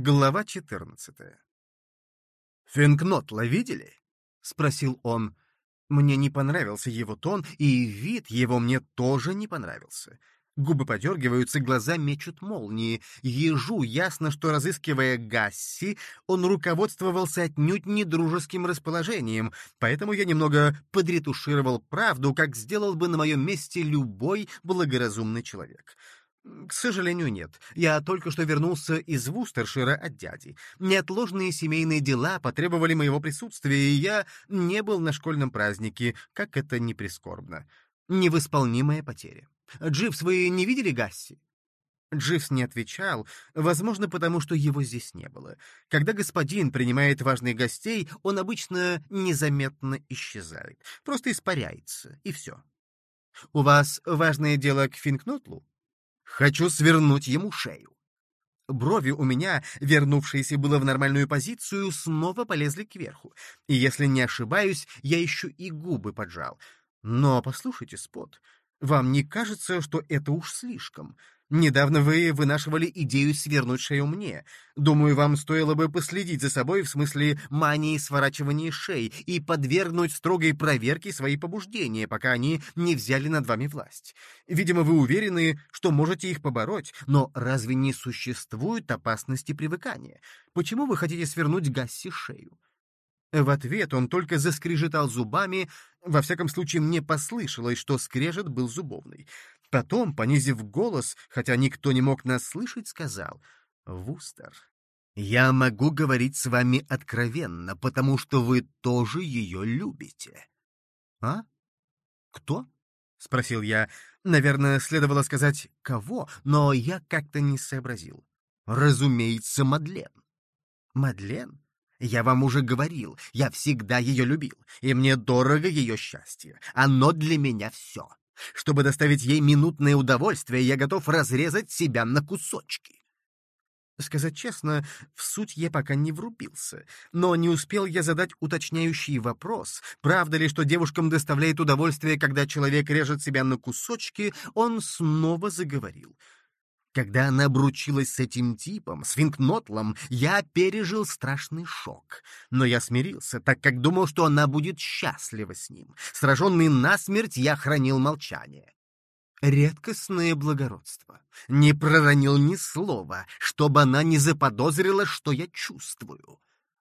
Глава 14 «Финкнотла видели?» — спросил он. Мне не понравился его тон, и вид его мне тоже не понравился. Губы подергиваются, глаза мечут молнии. Ежу ясно, что, разыскивая Гасси, он руководствовался отнюдь не дружеским расположением, поэтому я немного подретушировал правду, как сделал бы на моем месте любой благоразумный человек. К сожалению, нет. Я только что вернулся из Вустершира от дяди. Неотложные семейные дела потребовали моего присутствия, и я не был на школьном празднике, как это не прискорбно. Невосполнимая потеря. Дживс, вы не видели Гасси? Дживс не отвечал, возможно, потому что его здесь не было. Когда господин принимает важных гостей, он обычно незаметно исчезает, просто испаряется, и все. «У вас важное дело к Финкнотлу?» Хочу свернуть ему шею. Брови у меня, вернувшиеся было в нормальную позицию, снова полезли кверху. И если не ошибаюсь, я еще и губы поджал. Но послушайте, Спот, вам не кажется, что это уж слишком? Недавно вы вынашивали идею свернуть шею мне. Думаю, вам стоило бы последить за собой в смысле мании сворачивания шеи и подвергнуть строгой проверке свои побуждения, пока они не взяли над вами власть. Видимо, вы уверены, что можете их побороть, но разве не существует опасности привыкания? Почему вы хотите свернуть Гасси шею? В ответ он только заскрежетал зубами, во всяком случае мне послышалось, что скрежет был зубовный. Потом, понизив голос, хотя никто не мог нас слышать, сказал, «Вустер, я могу говорить с вами откровенно, потому что вы тоже ее любите». «А? Кто?» — спросил я. Наверное, следовало сказать «кого», но я как-то не сообразил. «Разумеется, Мадлен». «Мадлен?» Я вам уже говорил, я всегда ее любил, и мне дорого ее счастье. Оно для меня все. Чтобы доставить ей минутное удовольствие, я готов разрезать себя на кусочки. Сказать честно, в суть я пока не врубился, но не успел я задать уточняющий вопрос, правда ли, что девушкам доставляет удовольствие, когда человек режет себя на кусочки, он снова заговорил — когда она обручилась с этим типом, с Финкнотлом, я пережил страшный шок. Но я смирился, так как думал, что она будет счастлива с ним. Сраженный насмерть, я хранил молчание. Редкостное благородство. Не проронил ни слова, чтобы она не заподозрила, что я чувствую.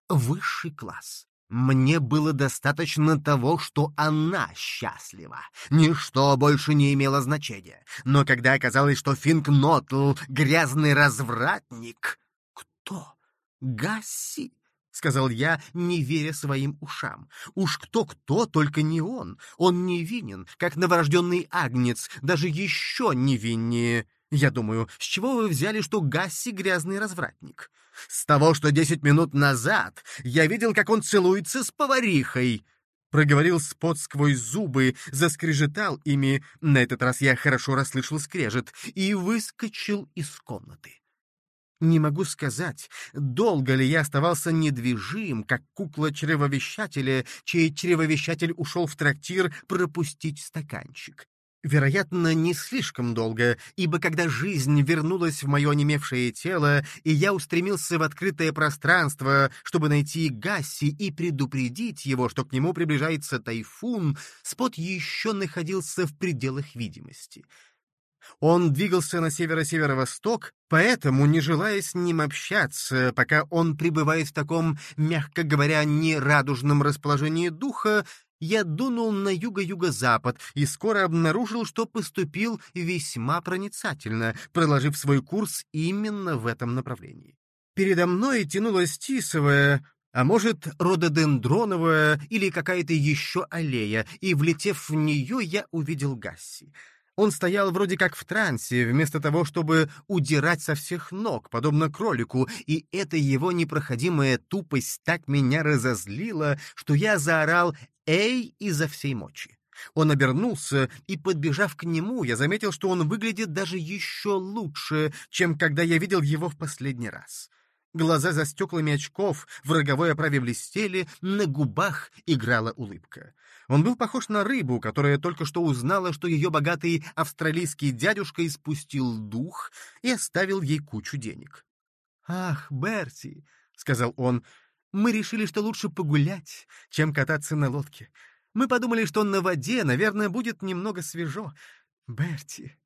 Высший класс. Мне было достаточно того, что она счастлива. Ничто больше не имело значения. Но когда оказалось, что Финкнотл — грязный развратник... Кто? Гасси? — сказал я, не веря своим ушам. «Уж кто-кто, только не он. Он невинен, как новорожденный агнец, даже еще невиннее. Я думаю, с чего вы взяли, что Гасси — грязный развратник?» С того, что десять минут назад я видел, как он целуется с поварихой. Проговорил спот сквозь зубы, заскрежетал ими, на этот раз я хорошо расслышал скрежет, и выскочил из комнаты. Не могу сказать, долго ли я оставался недвижим, как кукла чревовещателя, чей чревовещатель ушел в трактир пропустить стаканчик. Вероятно, не слишком долго, ибо когда жизнь вернулась в мое онемевшее тело, и я устремился в открытое пространство, чтобы найти Гасси и предупредить его, что к нему приближается тайфун, Спот еще находился в пределах видимости. Он двигался на северо-северо-восток, поэтому, не желая с ним общаться, пока он пребывает в таком, мягко говоря, нерадужном расположении духа, я дунул на юго-юго-запад и скоро обнаружил, что поступил весьма проницательно, проложив свой курс именно в этом направлении. Передо мной тянулась тисовая, а может, рододендроновая или какая-то еще аллея, и, влетев в нее, я увидел Гасси. Он стоял вроде как в трансе, вместо того, чтобы удирать со всех ног, подобно кролику, и эта его непроходимая тупость так меня разозлила, что я заорал «Эй!» изо всей мочи. Он обернулся, и, подбежав к нему, я заметил, что он выглядит даже еще лучше, чем когда я видел его в последний раз. Глаза за стеклами очков в роговой оправе блестели, на губах играла улыбка. Он был похож на рыбу, которая только что узнала, что ее богатый австралийский дядюшка испустил дух и оставил ей кучу денег. «Ах, Берти», — сказал он, — «мы решили, что лучше погулять, чем кататься на лодке. Мы подумали, что на воде, наверное, будет немного свежо. Берти,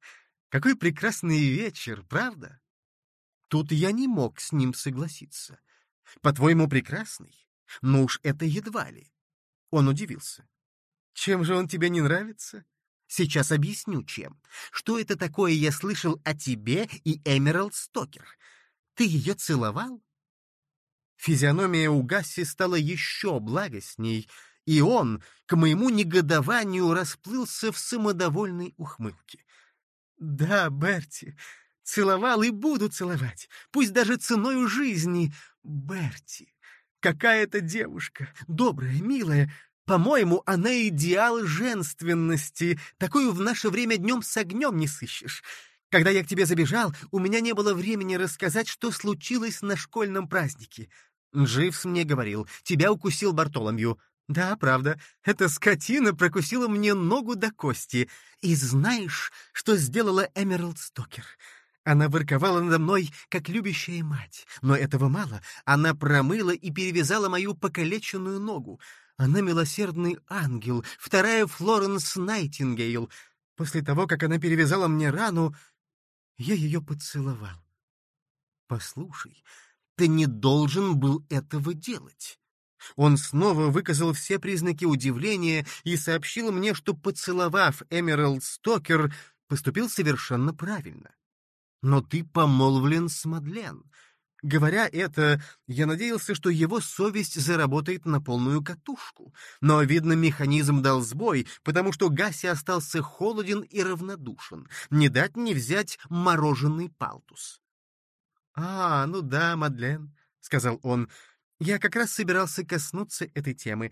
какой прекрасный вечер, правда?» Тут я не мог с ним согласиться. «По-твоему, прекрасный? Ну уж это едва ли». Он удивился. «Чем же он тебе не нравится?» Сейчас объясню, чем. Что это такое я слышал о тебе и Эмералд Стокер? Ты ее целовал?» Физиономия у Гасси стала еще благостней, и он, к моему негодованию, расплылся в самодовольной ухмылке. «Да, Берти, целовал и буду целовать, пусть даже ценою жизни. Берти, какая это девушка, добрая, милая, по-моему, она идеал женственности, такую в наше время днем с огнем не сыщешь. Когда я к тебе забежал, у меня не было времени рассказать, что случилось на школьном празднике. Дживс мне говорил, тебя укусил Бартоломью. Да, правда, эта скотина прокусила мне ногу до кости. И знаешь, что сделала Эмералд Стокер? Она ворковала надо мной, как любящая мать. Но этого мало. Она промыла и перевязала мою покалеченную ногу. Она милосердный ангел, вторая Флоренс Найтингейл. После того, как она перевязала мне рану, я ее поцеловал. Послушай, ты не должен был этого делать. Он снова выказал все признаки удивления и сообщил мне, что, поцеловав Эмералд Стокер, поступил совершенно правильно. Но ты помолвлен с Мадлен. Говоря это, я надеялся, что его совесть заработает на полную катушку. Но, видно, механизм дал сбой, потому что Гаси остался холоден и равнодушен. Не дать не взять мороженый палтус. «А, ну да, Мадлен», — сказал он, — «я как раз собирался коснуться этой темы.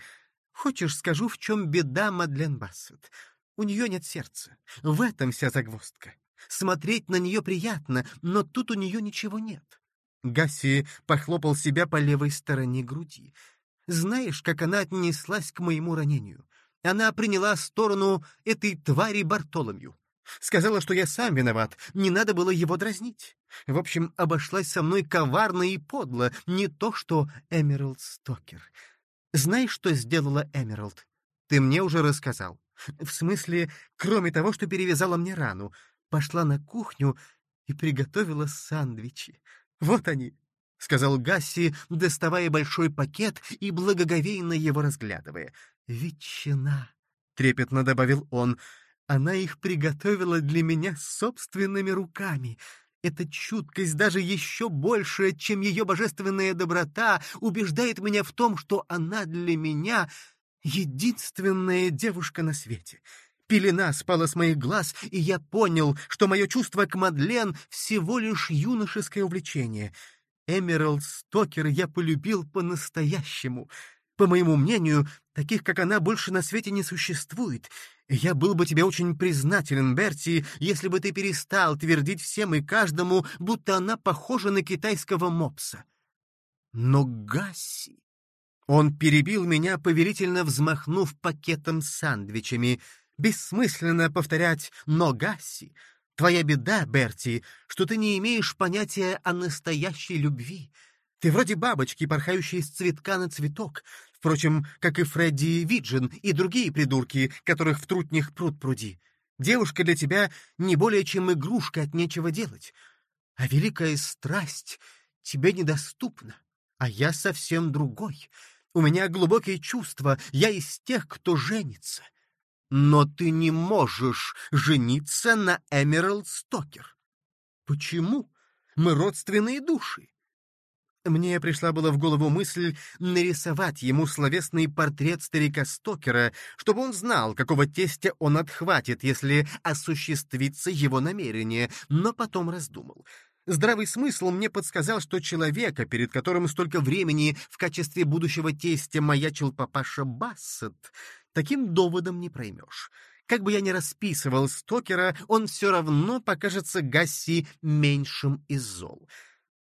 Хочешь, скажу, в чем беда Мадлен Бассет? У нее нет сердца. В этом вся загвоздка. Смотреть на нее приятно, но тут у нее ничего нет. Гасси похлопал себя по левой стороне груди. «Знаешь, как она отнеслась к моему ранению? Она приняла сторону этой твари Бартоломью. Сказала, что я сам виноват, не надо было его дразнить. В общем, обошлась со мной коварно и подло, не то что Эмералд Стокер. Знаешь, что сделала Эмералд? Ты мне уже рассказал. В смысле, кроме того, что перевязала мне рану, пошла на кухню и приготовила сандвичи. «Вот они», — сказал Гасси, доставая большой пакет и благоговейно его разглядывая. «Ветчина», — трепетно добавил он, — «она их приготовила для меня собственными руками». Эта чуткость, даже еще большая, чем ее божественная доброта, убеждает меня в том, что она для меня единственная девушка на свете. Пелена спала с моих глаз, и я понял, что мое чувство к Мадлен всего лишь юношеское увлечение. Эмералд Стокер я полюбил по-настоящему. По моему мнению, таких, как она, больше на свете не существует. Я был бы тебе очень признателен, Берти, если бы ты перестал твердить всем и каждому, будто она похожа на китайского мопса. Но Гасси... Он перебил меня, повелительно взмахнув пакетом с сандвичами — Бессмысленно повторять «но, Гасси». Твоя беда, Берти, что ты не имеешь понятия о настоящей любви. Ты вроде бабочки, порхающей с цветка на цветок, впрочем, как и Фредди Виджин и другие придурки, которых в трутнях пруд пруди. Девушка для тебя не более чем игрушка от нечего делать. А великая страсть тебе недоступна, а я совсем другой. У меня глубокие чувства, я из тех, кто женится. Но ты не можешь жениться на Эмералд Стокер. Почему? Мы родственные души. Мне пришла была в голову мысль нарисовать ему словесный портрет старика Стокера, чтобы он знал, какого тестя он отхватит, если осуществится его намерение, но потом раздумал. Здравый смысл мне подсказал, что человека, перед которым столько времени в качестве будущего тестя маячил папаша Бассет, Таким доводом не проймешь. Как бы я ни расписывал Стокера, он все равно покажется Гасси меньшим из зол.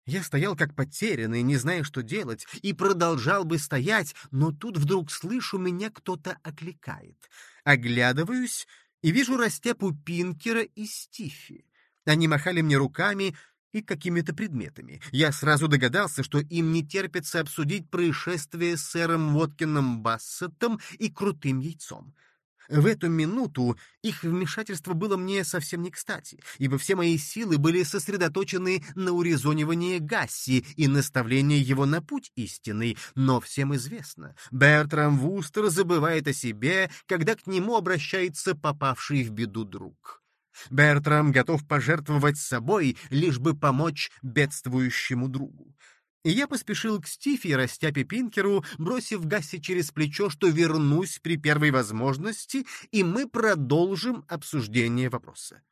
Я стоял как потерянный, не зная, что делать, и продолжал бы стоять, но тут вдруг слышу, меня кто-то окликает. Оглядываюсь и вижу растяпу Пинкера и Стифи. Они махали мне руками, и какими-то предметами. Я сразу догадался, что им не терпится обсудить происшествие с сэром Воткином Бассетом и крутым яйцом. В эту минуту их вмешательство было мне совсем не кстати, ибо все мои силы были сосредоточены на урезонивании Гасси и наставлении его на путь истинный. Но всем известно, Бертрам Вустер забывает о себе, когда к нему обращается попавший в беду друг. Бертрам готов пожертвовать собой, лишь бы помочь бедствующему другу. И я поспешил к Стифи и Растяпе Пинкеру, бросив Гасси через плечо, что вернусь при первой возможности, и мы продолжим обсуждение вопроса.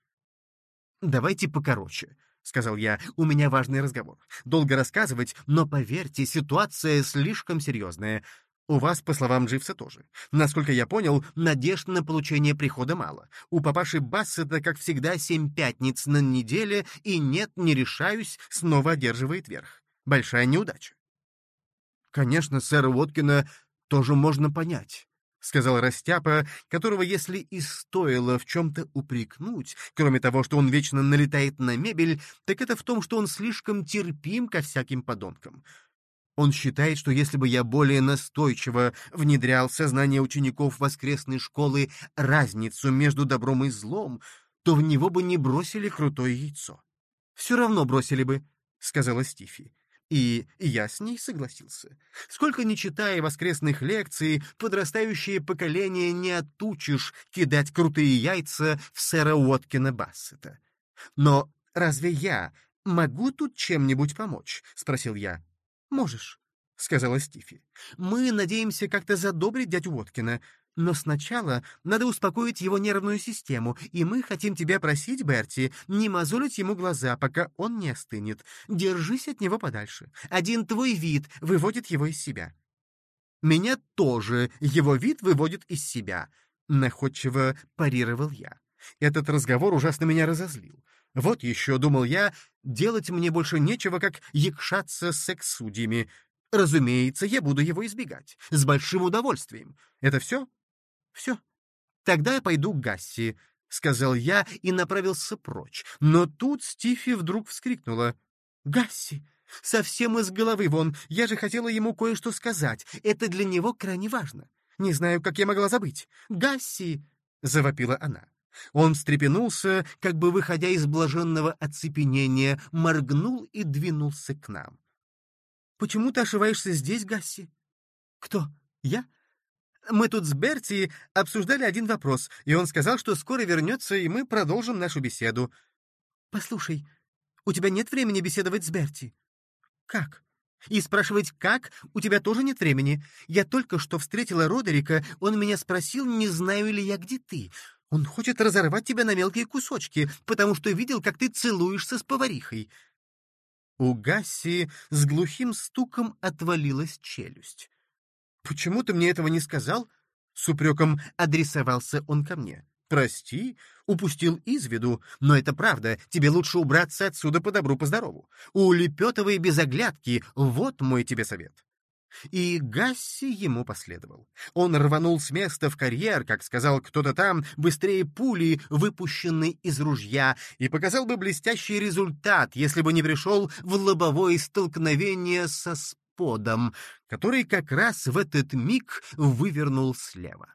«Давайте покороче», — сказал я, — «у меня важный разговор. Долго рассказывать, но, поверьте, ситуация слишком серьезная. У вас, по словам Дживса, тоже. Насколько я понял, надежд на получение прихода мало. У папаши Бассета, как всегда, семь пятниц на неделе, и нет, не решаюсь, снова одерживает верх. Большая неудача. Конечно, сэра Уоткина тоже можно понять. — сказал Растяпа, которого, если и стоило в чем-то упрекнуть, кроме того, что он вечно налетает на мебель, так это в том, что он слишком терпим ко всяким подонкам. Он считает, что если бы я более настойчиво внедрял в сознание учеников воскресной школы разницу между добром и злом, то в него бы не бросили крутое яйцо. «Все равно бросили бы», — сказала Стифи. И я с ней согласился. Сколько ни читая воскресных лекций, подрастающее поколение не отучишь кидать крутые яйца в сэра Уоткина Бассета. «Но разве я могу тут чем-нибудь помочь?» — спросил я. «Можешь», — сказала Стифи. «Мы надеемся как-то задобрить дядю Уоткина. Но сначала надо успокоить его нервную систему, и мы хотим тебя просить, Берти, не мозолить ему глаза, пока он не остынет. Держись от него подальше. Один твой вид выводит его из себя. Меня тоже его вид выводит из себя, находчиво парировал я. Этот разговор ужасно меня разозлил. Вот еще, думал я, делать мне больше нечего, как якшаться с секс-судьями. Разумеется, я буду его избегать. С большим удовольствием. Это все? «Все, тогда я пойду к Гасси», — сказал я и направился прочь. Но тут Стифи вдруг вскрикнула. «Гасси! Совсем из головы вон! Я же хотела ему кое-что сказать. Это для него крайне важно. Не знаю, как я могла забыть. Гасси!» — завопила она. Он встрепенулся, как бы выходя из блаженного оцепенения, моргнул и двинулся к нам. «Почему ты ошиваешься здесь, Гасси?» «Кто? Я? Мы тут с Берти обсуждали один вопрос, и он сказал, что скоро вернется, и мы продолжим нашу беседу. Послушай, у тебя нет времени беседовать с Берти? Как? И спрашивать «как» у тебя тоже нет времени. Я только что встретила Родерика, он меня спросил, не знаю ли я, где ты. Он хочет разорвать тебя на мелкие кусочки, потому что видел, как ты целуешься с поварихой. У Гасси с глухим стуком отвалилась челюсть. «Почему ты мне этого не сказал?» С упреком адресовался он ко мне. «Прости, упустил из виду, но это правда, тебе лучше убраться отсюда по добру, по здорову. Улепетывай без оглядки, вот мой тебе совет». И Гасси ему последовал. Он рванул с места в карьер, как сказал кто-то там, быстрее пули, выпущенной из ружья, и показал бы блестящий результат, если бы не пришел в лобовое столкновение со подом, который как раз в этот миг вывернул слева.